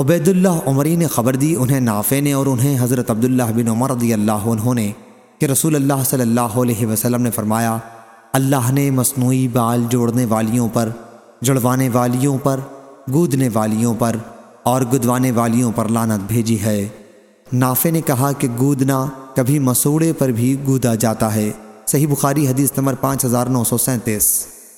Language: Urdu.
عبید اللہ عمری نے خبر دی، انہیں نافع نے اور انہیں حضرت عبداللہ بن عمر رضی اللہ عنہ نے کہ رسول اللہ صلی اللہ علیہ وسلم نے فرمایا، اللہ نے مصنوعی بال جوڑنے والیوں پر، جڑوانے والیوں پر، گودنے والیوں پر اور گدوانے والیوں پر لانت بھیجی ہے۔ نافع نے کہا کہ گودنا کبھی مسوڑے پر بھی گودا جاتا ہے۔ صحیح بخاری حدیث نمبر پانچ ہزار نو سو سینتیس۔